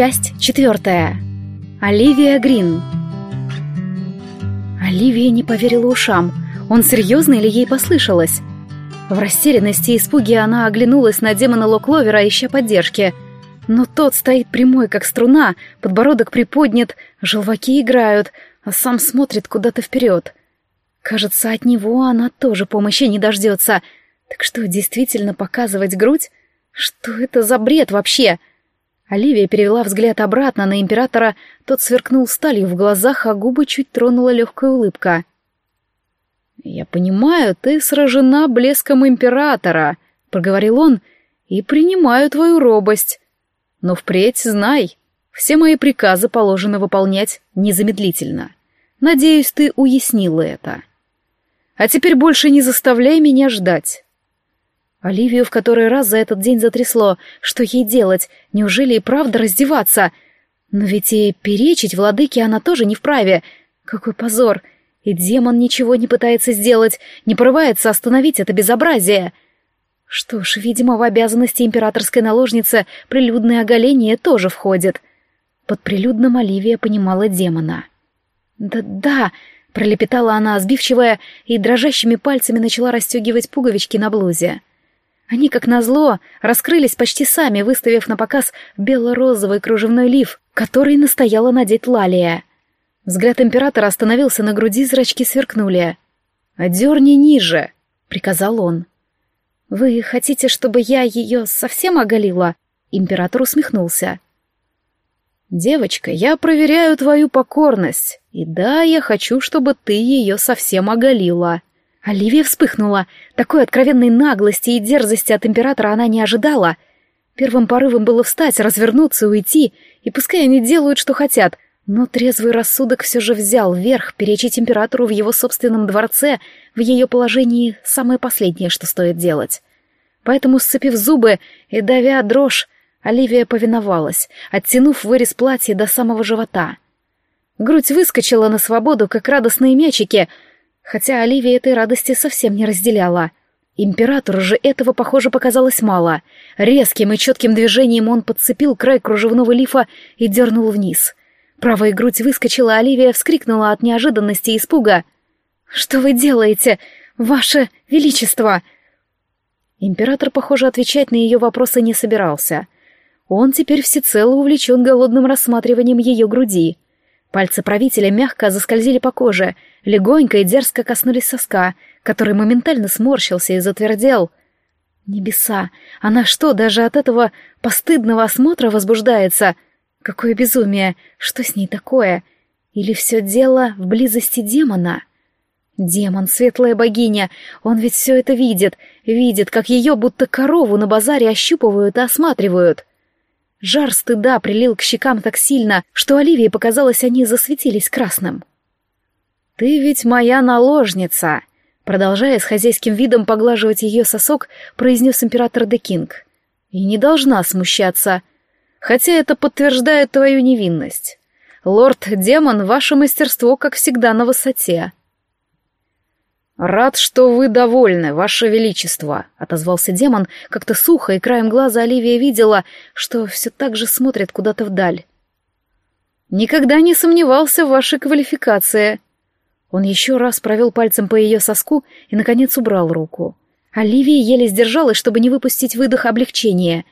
Часть четвертая. Оливия Грин. Оливия не поверила ушам. Он серьезно или ей послышалось? В растерянности и испуге она оглянулась на демона Локловера, ища поддержки. Но тот стоит прямой, как струна, подбородок приподнят, желваки играют, а сам смотрит куда-то вперед. Кажется, от него она тоже помощи не дождется. Так что, действительно показывать грудь? Что это за бред вообще? Оливия перевела взгляд обратно на императора, тот сверкнул сталью в глазах, а губы чуть тронула легкая улыбка. «Я понимаю, ты сражена блеском императора», — проговорил он, — «и принимаю твою робость. Но впредь знай, все мои приказы положено выполнять незамедлительно. Надеюсь, ты уяснила это. А теперь больше не заставляй меня ждать. Оливию в который раз за этот день затрясло. Что ей делать? Неужели и правда раздеваться? Но ведь и перечить владыке она тоже не вправе. Какой позор! И демон ничего не пытается сделать, не порывается остановить это безобразие. Что ж, видимо, в обязанности императорской наложницы прилюдное оголение тоже входит. Под прилюдным Оливия понимала демона. «Да-да», — пролепетала она, сбивчивая, и дрожащими пальцами начала расстегивать пуговички на блузе. Они, как назло, раскрылись почти сами, выставив на показ бело-розовый кружевной лиф, который настояла надеть Лалия. Взгляд императора остановился на груди, зрачки сверкнули. «Одерни ниже», — приказал он. «Вы хотите, чтобы я ее совсем оголила?» Император усмехнулся. «Девочка, я проверяю твою покорность, и да, я хочу, чтобы ты ее совсем оголила». Оливия вспыхнула. Такой откровенной наглости и дерзости от императора она не ожидала. Первым порывом было встать, развернуться, уйти, и пускай они делают, что хотят, но трезвый рассудок все же взял верх, перечить императору в его собственном дворце, в ее положении самое последнее, что стоит делать. Поэтому, сцепив зубы и давя дрожь, Оливия повиновалась, оттянув вырез платья до самого живота. Грудь выскочила на свободу, как радостные мячики — хотя Оливия этой радости совсем не разделяла. Императору же этого, похоже, показалось мало. Резким и четким движением он подцепил край кружевного лифа и дернул вниз. Правая грудь выскочила, Оливия вскрикнула от неожиданности и испуга. «Что вы делаете, ваше величество?» Император, похоже, отвечать на ее вопросы не собирался. Он теперь всецело увлечен голодным рассматриванием ее груди — Пальцы правителя мягко заскользили по коже, легонько и дерзко коснулись соска, который моментально сморщился и затвердел. Небеса! Она что, даже от этого постыдного осмотра возбуждается? Какое безумие! Что с ней такое? Или все дело в близости демона? Демон, светлая богиня, он ведь все это видит, видит, как ее будто корову на базаре ощупывают и осматривают. Жар стыда прилил к щекам так сильно, что Оливии показалось, они засветились красным. «Ты ведь моя наложница!» Продолжая с хозяйским видом поглаживать ее сосок, произнес император Де Кинг. «И не должна смущаться, хотя это подтверждает твою невинность. Лорд-демон, ваше мастерство, как всегда, на высоте. «Рад, что вы довольны, ваше величество», — отозвался демон, как-то сухо, и краем глаза Оливия видела, что все так же смотрит куда-то вдаль. «Никогда не сомневался в вашей квалификации». Он еще раз провел пальцем по ее соску и, наконец, убрал руку. Оливия еле сдержалась, чтобы не выпустить выдох облегчения.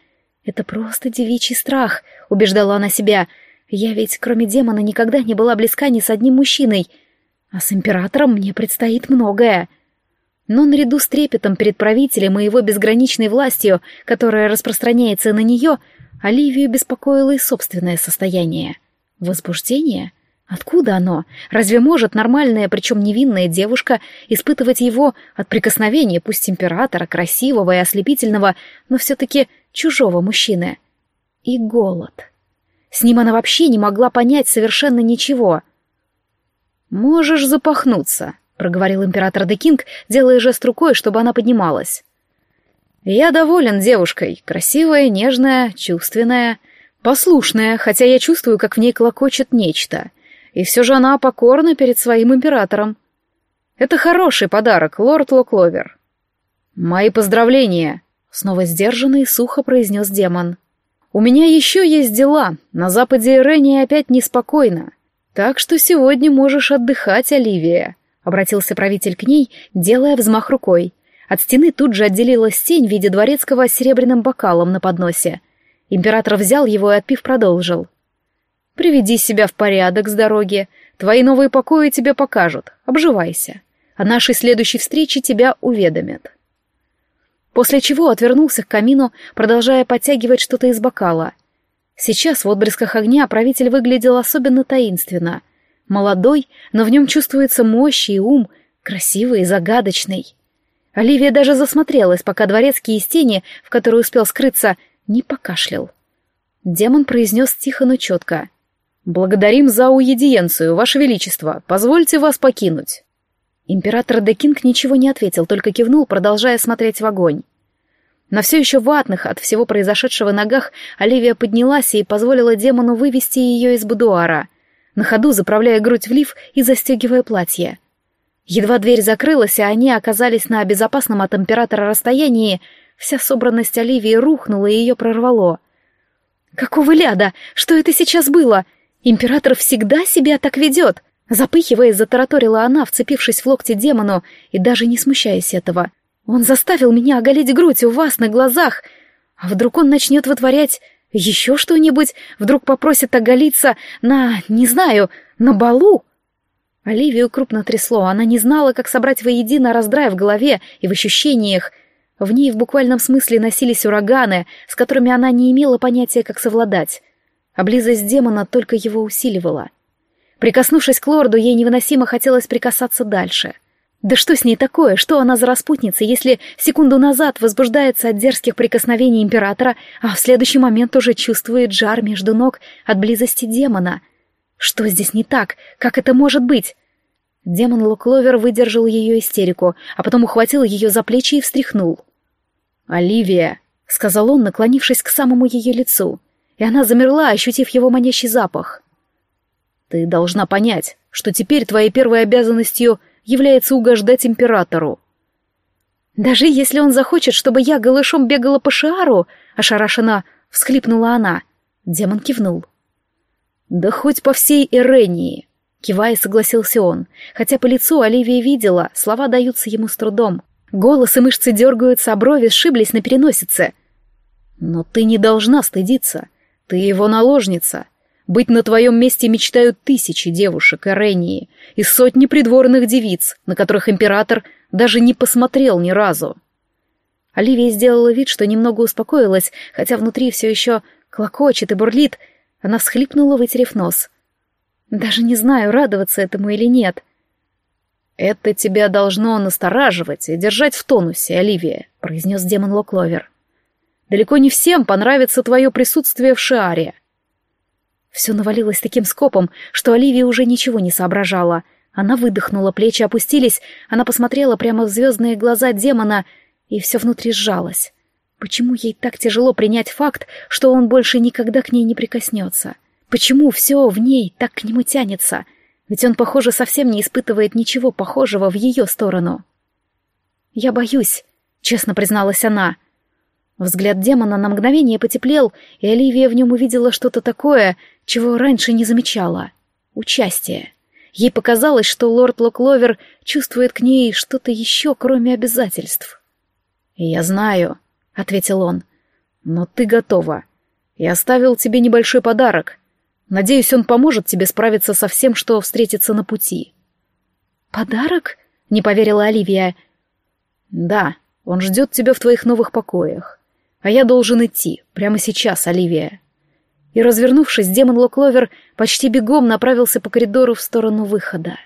«Это просто девичий страх», — убеждала она себя. «Я ведь, кроме демона, никогда не была близка ни с одним мужчиной». А с императором мне предстоит многое. Но наряду с трепетом перед правителем и его безграничной властью, которая распространяется на нее, Оливию беспокоило и собственное состояние. Возбуждение? Откуда оно? Разве может нормальная, причем невинная девушка испытывать его от прикосновения, пусть императора, красивого и ослепительного, но все-таки чужого мужчины? И голод. С ним она вообще не могла понять совершенно ничего. «Можешь запахнуться», — проговорил император Декинг, делая жест рукой, чтобы она поднималась. «Я доволен девушкой, красивая, нежная, чувственная, послушная, хотя я чувствую, как в ней клокочет нечто. И все же она покорна перед своим императором. Это хороший подарок, лорд Локловер». «Мои поздравления», — снова сдержанный сухо произнес демон. У меня еще есть дела. На западе Ирении опять неспокойно. Так что сегодня можешь отдыхать, Оливия», — обратился правитель к ней, делая взмах рукой. От стены тут же отделилась тень в виде дворецкого с серебряным бокалом на подносе. Император взял его и, отпив, продолжил. «Приведи себя в порядок с дороги. Твои новые покои тебе покажут. Обживайся. О нашей следующей встрече тебя уведомят». После чего отвернулся к камину, продолжая подтягивать что-то из бокала. Сейчас в отблесках огня правитель выглядел особенно таинственно. Молодой, но в нем чувствуется мощь и ум, красивый и загадочный. Оливия даже засмотрелась, пока дворецкий из тени, в которой успел скрыться, не покашлял. Демон произнес тихо, но четко. «Благодарим за уедиенцию, Ваше Величество. Позвольте вас покинуть». Император Декинг ничего не ответил, только кивнул, продолжая смотреть в огонь. На все еще ватных от всего произошедшего ногах Оливия поднялась и позволила демону вывести ее из будуара, на ходу заправляя грудь в лиф и застегивая платье. Едва дверь закрылась, и они оказались на безопасном от императора расстоянии, вся собранность Оливии рухнула и ее прорвало. «Какого ляда? Что это сейчас было? Император всегда себя так ведет!» Запыхиваясь, затараторила она, вцепившись в локти демону и даже не смущаясь этого. «Он заставил меня оголить грудь у вас на глазах. А вдруг он начнет вытворять еще что-нибудь? Вдруг попросит оголиться на, не знаю, на балу?» Оливию крупно трясло, она не знала, как собрать воедино раздрай в голове и в ощущениях. В ней в буквальном смысле носились ураганы, с которыми она не имела понятия, как совладать. А близость демона только его усиливала. Прикоснувшись к лорду, ей невыносимо хотелось прикасаться дальше. Да что с ней такое? Что она за распутница, если секунду назад возбуждается от дерзких прикосновений императора, а в следующий момент уже чувствует жар между ног от близости демона? Что здесь не так? Как это может быть? Демон Лукловер выдержал ее истерику, а потом ухватил ее за плечи и встряхнул. «Оливия», — сказал он, наклонившись к самому ее лицу, и она замерла, ощутив его манящий запах. Ты должна понять, что теперь твоей первой обязанностью является угождать императору. Даже если он захочет, чтобы я голышом бегала по шару, ошарашена всхлипнула она. Демон кивнул. Да хоть по всей Ирении, кивая, согласился он, хотя по лицу Оливия видела, слова даются ему с трудом. Голос и мышцы дергаются, а брови сшиблись на переносице. Но ты не должна стыдиться. Ты его наложница. Быть на твоем месте мечтают тысячи девушек Эрении и сотни придворных девиц, на которых император даже не посмотрел ни разу. Оливия сделала вид, что немного успокоилась, хотя внутри все еще клокочет и бурлит. Она всхлипнула, вытерев нос. «Даже не знаю, радоваться этому или нет». «Это тебя должно настораживать и держать в тонусе, Оливия», — произнес демон Локловер. «Далеко не всем понравится твое присутствие в Шиаре. Все навалилось таким скопом, что Оливия уже ничего не соображала. Она выдохнула, плечи опустились, она посмотрела прямо в звездные глаза демона, и все внутри сжалось. Почему ей так тяжело принять факт, что он больше никогда к ней не прикоснется? Почему все в ней так к нему тянется? Ведь он, похоже, совсем не испытывает ничего похожего в ее сторону. «Я боюсь», — честно призналась она. Взгляд демона на мгновение потеплел, и Оливия в нем увидела что-то такое, чего раньше не замечала. Участие. Ей показалось, что лорд Локловер чувствует к ней что-то еще, кроме обязательств. «Я знаю», — ответил он, — «но ты готова. Я оставил тебе небольшой подарок. Надеюсь, он поможет тебе справиться со всем, что встретится на пути». «Подарок?» — не поверила Оливия. «Да, он ждет тебя в твоих новых покоях. А я должен идти, прямо сейчас, Оливия» и, развернувшись, демон Локловер почти бегом направился по коридору в сторону выхода.